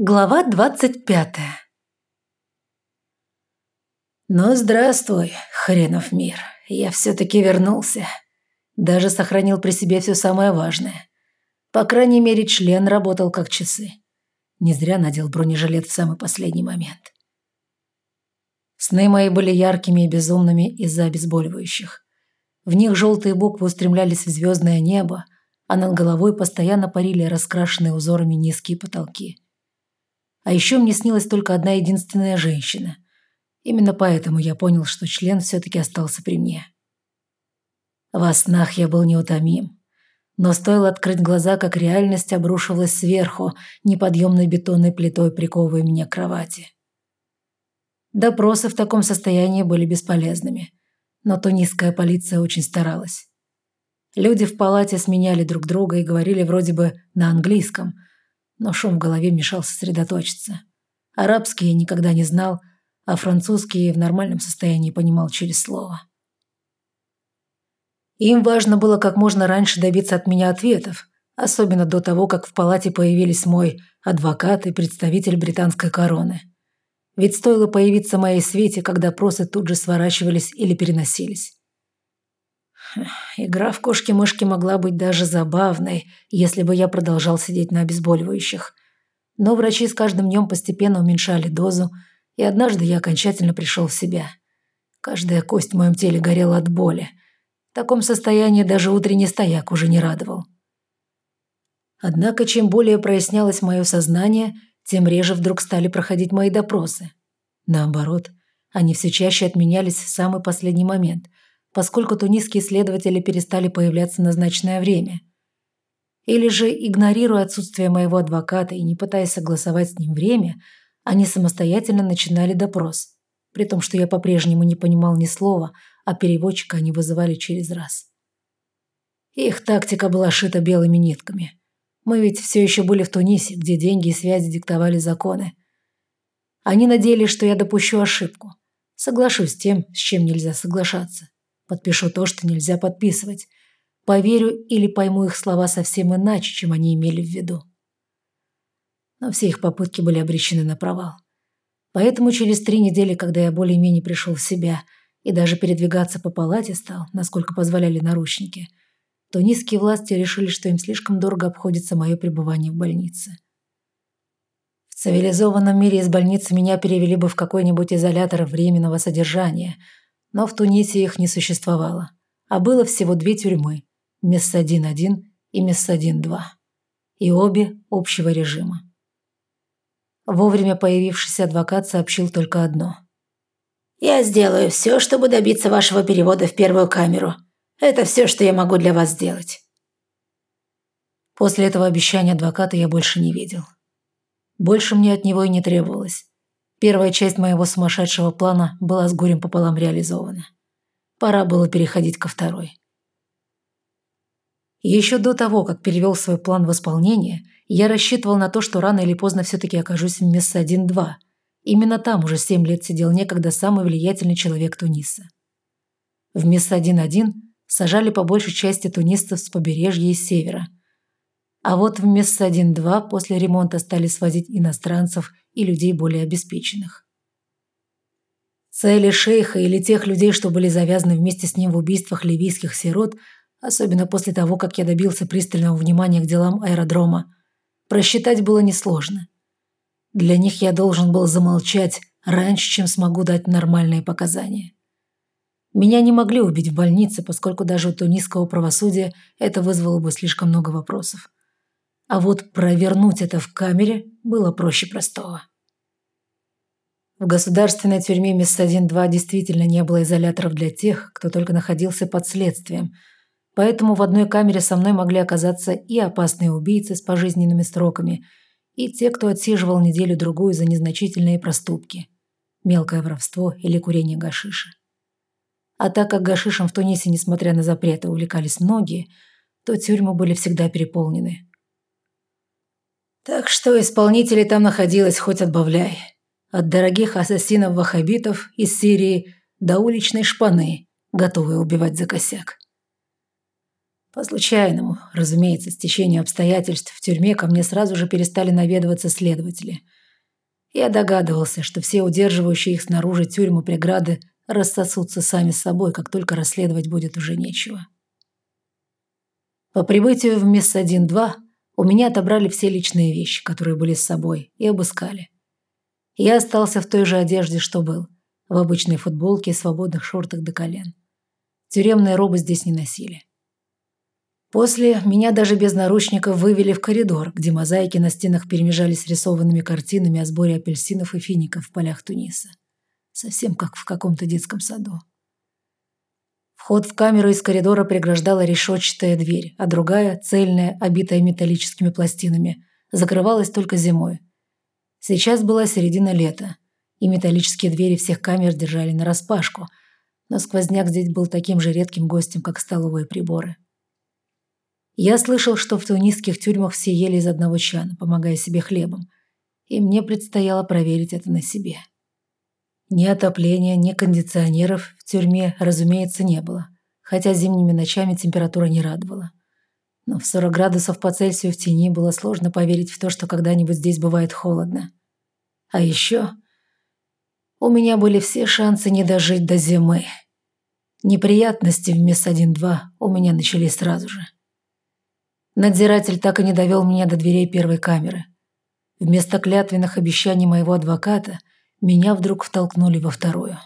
Глава двадцать пятая «Ну, здравствуй, хренов мир. Я все-таки вернулся. Даже сохранил при себе все самое важное. По крайней мере, член работал как часы. Не зря надел бронежилет в самый последний момент. Сны мои были яркими и безумными из-за обезболивающих. В них желтые буквы устремлялись в звездное небо, а над головой постоянно парили раскрашенные узорами низкие потолки. А еще мне снилась только одна единственная женщина. Именно поэтому я понял, что член все-таки остался при мне. Во снах я был неутомим. Но стоило открыть глаза, как реальность обрушивалась сверху, неподъемной бетонной плитой приковывая меня к кровати. Допросы в таком состоянии были бесполезными. Но тунисская полиция очень старалась. Люди в палате сменяли друг друга и говорили вроде бы на английском – но шум в голове мешал сосредоточиться. Арабский я никогда не знал, а французский в нормальном состоянии понимал через слово. Им важно было как можно раньше добиться от меня ответов, особенно до того, как в палате появились мой адвокат и представитель британской короны. Ведь стоило появиться моей свете, когда допросы тут же сворачивались или переносились. Игра в кошки-мышки могла быть даже забавной, если бы я продолжал сидеть на обезболивающих. Но врачи с каждым днем постепенно уменьшали дозу, и однажды я окончательно пришел в себя. Каждая кость в моем теле горела от боли. В таком состоянии даже утренний стояк уже не радовал. Однако, чем более прояснялось мое сознание, тем реже вдруг стали проходить мои допросы. Наоборот, они все чаще отменялись в самый последний момент – поскольку тунисские следователи перестали появляться в назначенное время. Или же, игнорируя отсутствие моего адвоката и не пытаясь согласовать с ним время, они самостоятельно начинали допрос, при том, что я по-прежнему не понимал ни слова, а переводчика они вызывали через раз. Их тактика была шита белыми нитками. Мы ведь все еще были в Тунисе, где деньги и связи диктовали законы. Они надеялись, что я допущу ошибку. Соглашусь с тем, с чем нельзя соглашаться. Подпишу то, что нельзя подписывать. Поверю или пойму их слова совсем иначе, чем они имели в виду. Но все их попытки были обречены на провал. Поэтому через три недели, когда я более-менее пришел в себя и даже передвигаться по палате стал, насколько позволяли наручники, то низкие власти решили, что им слишком дорого обходится мое пребывание в больнице. В цивилизованном мире из больницы меня перевели бы в какой-нибудь изолятор временного содержания – но в Тунисе их не существовало, а было всего две тюрьмы – Мессадин-1 и Мессадин-2, и обе общего режима. Вовремя появившийся адвокат сообщил только одно. «Я сделаю все, чтобы добиться вашего перевода в первую камеру. Это все, что я могу для вас сделать». После этого обещания адвоката я больше не видел. Больше мне от него и не требовалось. Первая часть моего сумасшедшего плана была с горем пополам реализована. Пора было переходить ко второй. еще до того, как перевел свой план в исполнение, я рассчитывал на то, что рано или поздно все-таки окажусь в Месса 1-2. Именно там уже семь лет сидел некогда самый влиятельный человек Туниса. В Месса 1-1 сажали по большей части тунисцев с побережья и севера. А вот в Месса 1-2 после ремонта стали свозить иностранцев и людей более обеспеченных. Цели шейха или тех людей, что были завязаны вместе с ним в убийствах ливийских сирот, особенно после того, как я добился пристального внимания к делам аэродрома, просчитать было несложно. Для них я должен был замолчать раньше, чем смогу дать нормальные показания. Меня не могли убить в больнице, поскольку даже у тунисского правосудия это вызвало бы слишком много вопросов. А вот провернуть это в камере было проще простого. В государственной тюрьме МИС-1-2 действительно не было изоляторов для тех, кто только находился под следствием, поэтому в одной камере со мной могли оказаться и опасные убийцы с пожизненными сроками, и те, кто отсиживал неделю-другую за незначительные проступки – мелкое воровство или курение гашиша. А так как гашишем в Тунисе, несмотря на запреты, увлекались многие, то тюрьмы были всегда переполнены – так что исполнителей там находилось хоть отбавляй. От дорогих ассасинов-ваххабитов из Сирии до уличной шпаны, готовые убивать за косяк. По случайному, разумеется, стечению обстоятельств в тюрьме ко мне сразу же перестали наведываться следователи. Я догадывался, что все удерживающие их снаружи тюрьмы преграды рассосутся сами собой, как только расследовать будет уже нечего. По прибытию в МИС-1-2 у меня отобрали все личные вещи, которые были с собой, и обыскали. Я остался в той же одежде, что был, в обычной футболке и свободных шортах до колен. Тюремные робы здесь не носили. После меня даже без наручников вывели в коридор, где мозаики на стенах перемежались рисованными картинами о сборе апельсинов и фиников в полях Туниса. Совсем как в каком-то детском саду. Вход в камеру из коридора преграждала решетчатая дверь, а другая, цельная, обитая металлическими пластинами, закрывалась только зимой. Сейчас была середина лета, и металлические двери всех камер держали нараспашку, но сквозняк здесь был таким же редким гостем, как столовые приборы. Я слышал, что в тунисских тюрьмах все ели из одного чана, помогая себе хлебом, и мне предстояло проверить это на себе. Ни отопления, ни кондиционеров в тюрьме, разумеется, не было, хотя зимними ночами температура не радовала. Но в 40 градусов по Цельсию в тени было сложно поверить в то, что когда-нибудь здесь бывает холодно. А еще у меня были все шансы не дожить до зимы. Неприятности в МИС-1-2 у меня начались сразу же. Надзиратель так и не довел меня до дверей первой камеры. Вместо клятвенных обещаний моего адвоката меня вдруг втолкнули во вторую.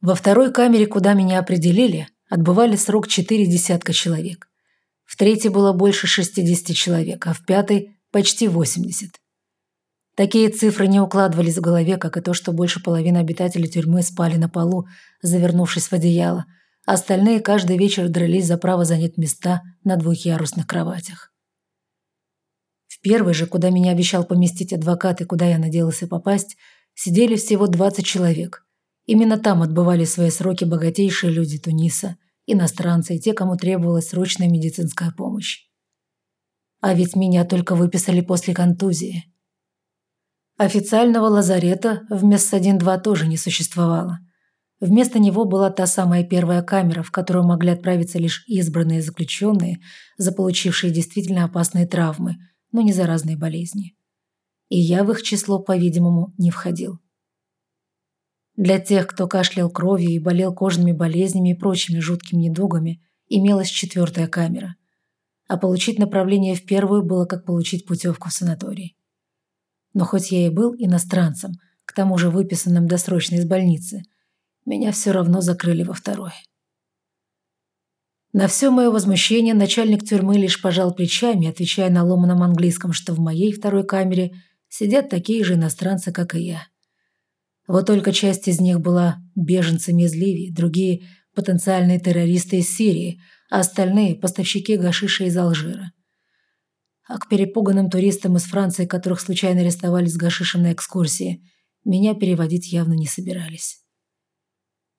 Во второй камере, куда меня определили, отбывали срок четыре десятка человек. В третьей было больше 60 человек, а в пятой – почти 80. Такие цифры не укладывались в голове, как и то, что больше половины обитателей тюрьмы спали на полу, завернувшись в одеяло, а остальные каждый вечер дрались за право занять места на двухъярусных кроватях. В первой же, куда меня обещал поместить адвокат и куда я надеялся попасть, сидели всего 20 человек. Именно там отбывали свои сроки богатейшие люди Туниса, иностранцы и те, кому требовалась срочная медицинская помощь. А ведь меня только выписали после контузии. Официального лазарета в МЕС-1-2 тоже не существовало. Вместо него была та самая первая камера, в которую могли отправиться лишь избранные заключенные, заполучившие действительно опасные травмы, но не заразные болезни. И я в их число, по-видимому, не входил. Для тех, кто кашлял кровью и болел кожными болезнями и прочими жуткими недугами, имелась четвертая камера. А получить направление в первую было как получить путевку в санаторий. Но хоть я и был иностранцем, к тому же выписанным досрочно из больницы, меня все равно закрыли во второй. На все мое возмущение начальник тюрьмы лишь пожал плечами, отвечая на ломаном английском, что в моей второй камере сидят такие же иностранцы, как и я. Вот только часть из них была беженцами из Ливии, другие – потенциальные террористы из Сирии, а остальные – поставщики гашиша из Алжира а к перепуганным туристам из Франции, которых случайно арестовали с гашишем на экскурсии, меня переводить явно не собирались.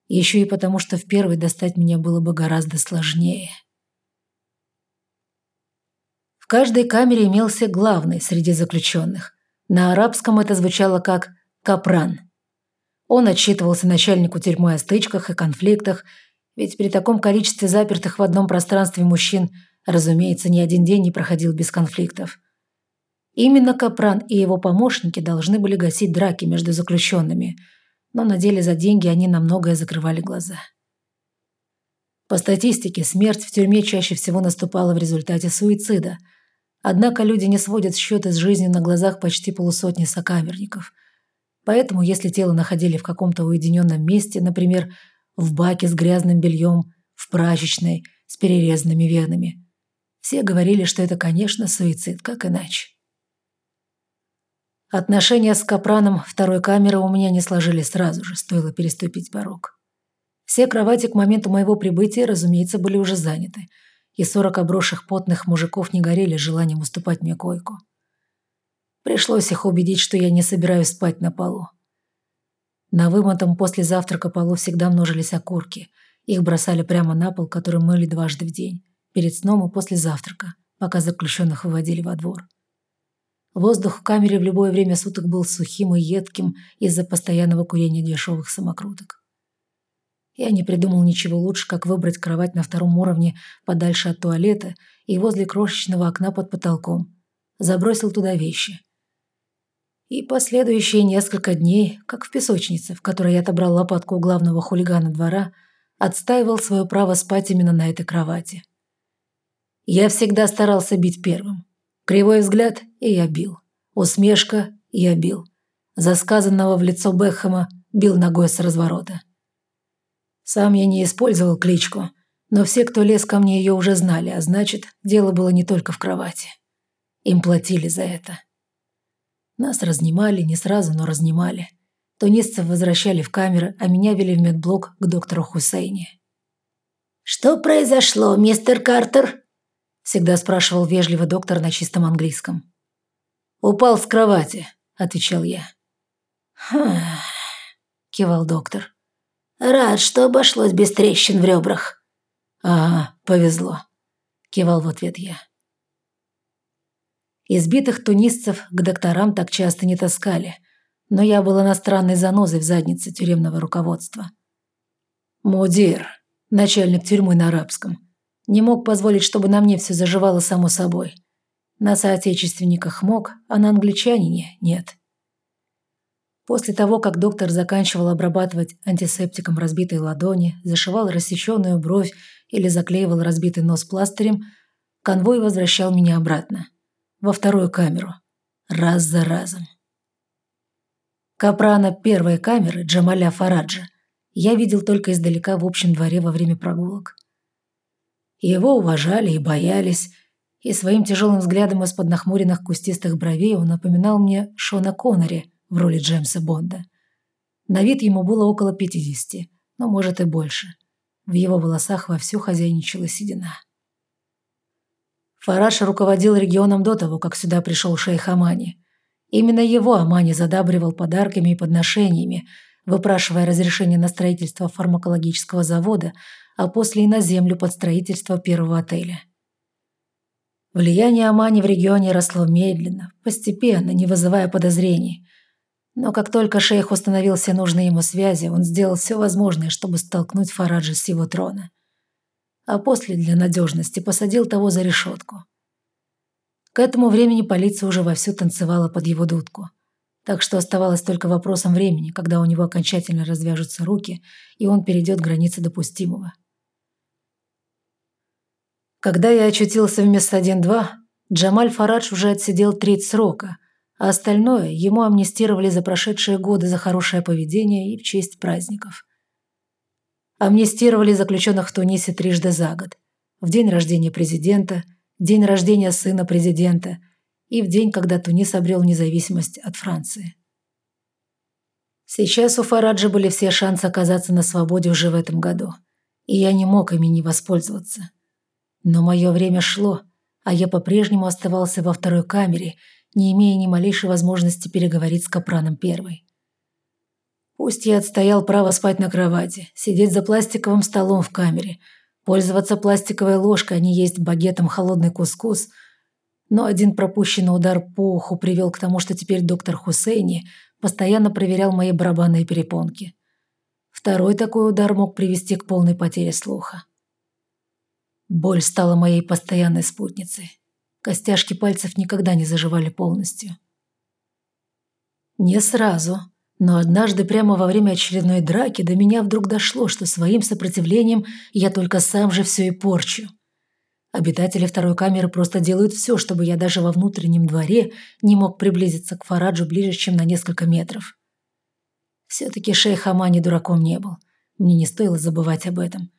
Еще и потому, что в первой достать меня было бы гораздо сложнее. В каждой камере имелся главный среди заключенных. На арабском это звучало как «капран». Он отчитывался начальнику тюрьмы о стычках и конфликтах, ведь при таком количестве запертых в одном пространстве мужчин – Разумеется, ни один день не проходил без конфликтов. Именно Капран и его помощники должны были гасить драки между заключенными, но на деле за деньги они на многое закрывали глаза. По статистике, смерть в тюрьме чаще всего наступала в результате суицида. Однако люди не сводят счеты с жизнью на глазах почти полусотни сокамерников. Поэтому, если тело находили в каком-то уединенном месте, например, в баке с грязным бельем, в прачечной, с перерезанными венами, все говорили, что это, конечно, суицид, как иначе. Отношения с Капраном второй камеры у меня не сложились сразу же, стоило переступить порог. Все кровати к моменту моего прибытия, разумеется, были уже заняты, и сорок обросших потных мужиков не горели желанием уступать мне койку. Пришлось их убедить, что я не собираюсь спать на полу. На вымытом после завтрака полу всегда множились окурки. Их бросали прямо на пол, который мыли дважды в день перед сном и после завтрака, пока заключенных выводили во двор. Воздух в камере в любое время суток был сухим и едким из-за постоянного курения дешевых самокруток. Я не придумал ничего лучше, как выбрать кровать на втором уровне подальше от туалета и возле крошечного окна под потолком. Забросил туда вещи. И последующие несколько дней, как в песочнице, в которой я отобрал лопатку у главного хулигана двора, отстаивал свое право спать именно на этой кровати. Я всегда старался бить первым. Кривой взгляд, и я бил. Усмешка, и я бил. За сказанного в лицо Бекхэма бил ногой с разворота. Сам я не использовал кличку, но все, кто лез ко мне, ее уже знали, а значит, дело было не только в кровати. Им платили за это. Нас разнимали, не сразу, но разнимали. Тунисцев возвращали в камеры, а меня вели в медблок к доктору Хусейне. «Что произошло, мистер Картер?» Всегда спрашивал вежливо доктор на чистом английском. «Упал с кровати», — отвечал я. «Хм...» — кивал доктор. «Рад, что обошлось без трещин в ребрах». «Ага, повезло», — кивал в ответ я. Избитых тунисцев к докторам так часто не таскали, но я была иностранной занозой в заднице тюремного руководства. Мудир, начальник тюрьмы на арабском, не мог позволить, чтобы на мне все заживало само собой. На соотечественниках мог, а на англичанине нет. После того, как доктор заканчивал обрабатывать антисептиком разбитые ладони, зашивал рассеченную бровь или заклеивал разбитый нос пластырем, конвой возвращал меня обратно во вторую камеру. Раз за разом. Капрана первой камеры Джамаля Фараджа я видел только издалека в общем дворе во время прогулок. Его уважали и боялись, и своим тяжелым взглядом из-под нахмуренных кустистых бровей он напоминал мне Шона Коннери в роли Джеймса Бонда. На вид ему было около пятидесяти, но, может, и больше. В его волосах вовсю хозяйничала седина. Фараш руководил регионом до того, как сюда пришел шейх Амани. Именно его Амани задабривал подарками и подношениями, выпрашивая разрешение на строительство фармакологического завода, а после и на землю под строительство первого отеля. Влияние Амани в регионе росло медленно, постепенно, не вызывая подозрений. Но как только шейх установил все нужные ему связи, он сделал все возможное, чтобы столкнуть Фараджа с его трона а после для надежности посадил того за решетку. К этому времени полиция уже вовсю танцевала под его дудку. Так что оставалось только вопросом времени, когда у него окончательно развяжутся руки, и он перейдет границы допустимого. Когда я очутился в место 1-2, Джамаль Фарадж уже отсидел треть срока, а остальное ему амнистировали за прошедшие годы за хорошее поведение и в честь праздников. Амнистировали заключенных в Тунисе трижды за год. В день рождения президента, день рождения сына президента и в день, когда Тунис обрел независимость от Франции. Сейчас у Фараджа были все шансы оказаться на свободе уже в этом году, и я не мог ими не воспользоваться. Но мое время шло, а я по-прежнему оставался во второй камере, не имея ни малейшей возможности переговорить с Капраном Первой. Пусть я отстоял право спать на кровати, сидеть за пластиковым столом в камере, пользоваться пластиковой ложкой, а не есть багетом холодный кускус, но один пропущенный удар по уху привел к тому, что теперь доктор Хусейни постоянно проверял мои барабанные перепонки. Второй такой удар мог привести к полной потере слуха. Боль стала моей постоянной спутницей. Костяшки пальцев никогда не заживали полностью. Не сразу, но однажды прямо во время очередной драки до меня вдруг дошло, что своим сопротивлением я только сам же все и порчу. Обитатели второй камеры просто делают все, чтобы я даже во внутреннем дворе не мог приблизиться к Фараджу ближе, чем на несколько метров. Все-таки шейх Амани дураком не был. Мне не стоило забывать об этом.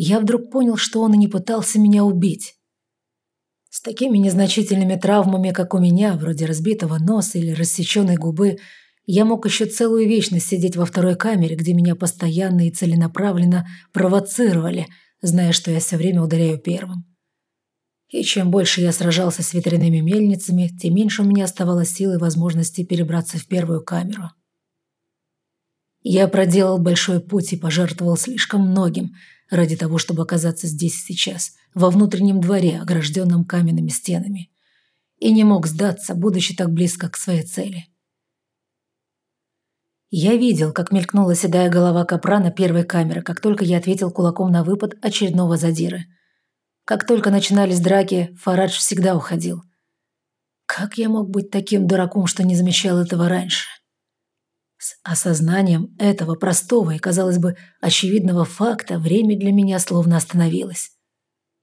Я вдруг понял, что он и не пытался меня убить. С такими незначительными травмами, как у меня, вроде разбитого носа или рассеченной губы, я мог еще целую вечность сидеть во второй камере, где меня постоянно и целенаправленно провоцировали, зная, что я все время ударяю первым. И чем больше я сражался с ветряными мельницами, тем меньше у меня оставалось сил и возможности перебраться в первую камеру. Я проделал большой путь и пожертвовал слишком многим ради того, чтобы оказаться здесь сейчас, во внутреннем дворе, огражденном каменными стенами. и не мог сдаться, будучи так близко к своей цели. Я видел, как мелькнула седая голова Капрана первой камеры, как только я ответил кулаком на выпад очередного задиры. Как только начинались драки, Фарадж всегда уходил. Как я мог быть таким дураком, что не замечал этого раньше? С осознанием этого простого и, казалось бы, очевидного факта время для меня словно остановилось.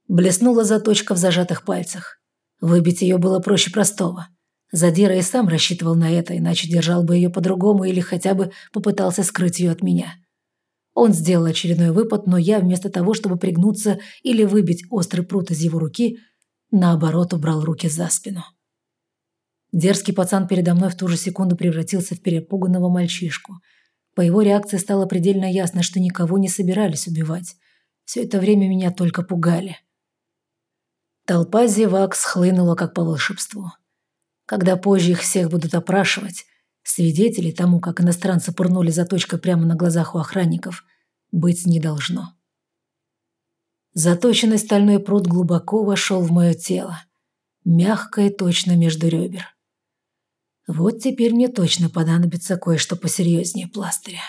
Блеснула заточка в зажатых пальцах. Выбить ее было проще простого. Задира и сам рассчитывал на это, иначе держал бы ее по-другому или хотя бы попытался скрыть ее от меня. Он сделал очередной выпад, но я вместо того, чтобы пригнуться или выбить острый прут из его руки, наоборот убрал руки за спину. Дерзкий пацан передо мной в ту же секунду превратился в перепуганного мальчишку. По его реакции стало предельно ясно, что никого не собирались убивать. Все это время меня только пугали. Толпа зевак схлынула как по волшебству. Когда позже их всех будут опрашивать, свидетелей тому, как иностранцы пырнули заточкой прямо на глазах у охранников, быть не должно. Заточенный стальной пруд глубоко вошел в мое тело, мягко и точно между ребер. Вот теперь мне точно понадобится кое-что посерьезнее пластыря.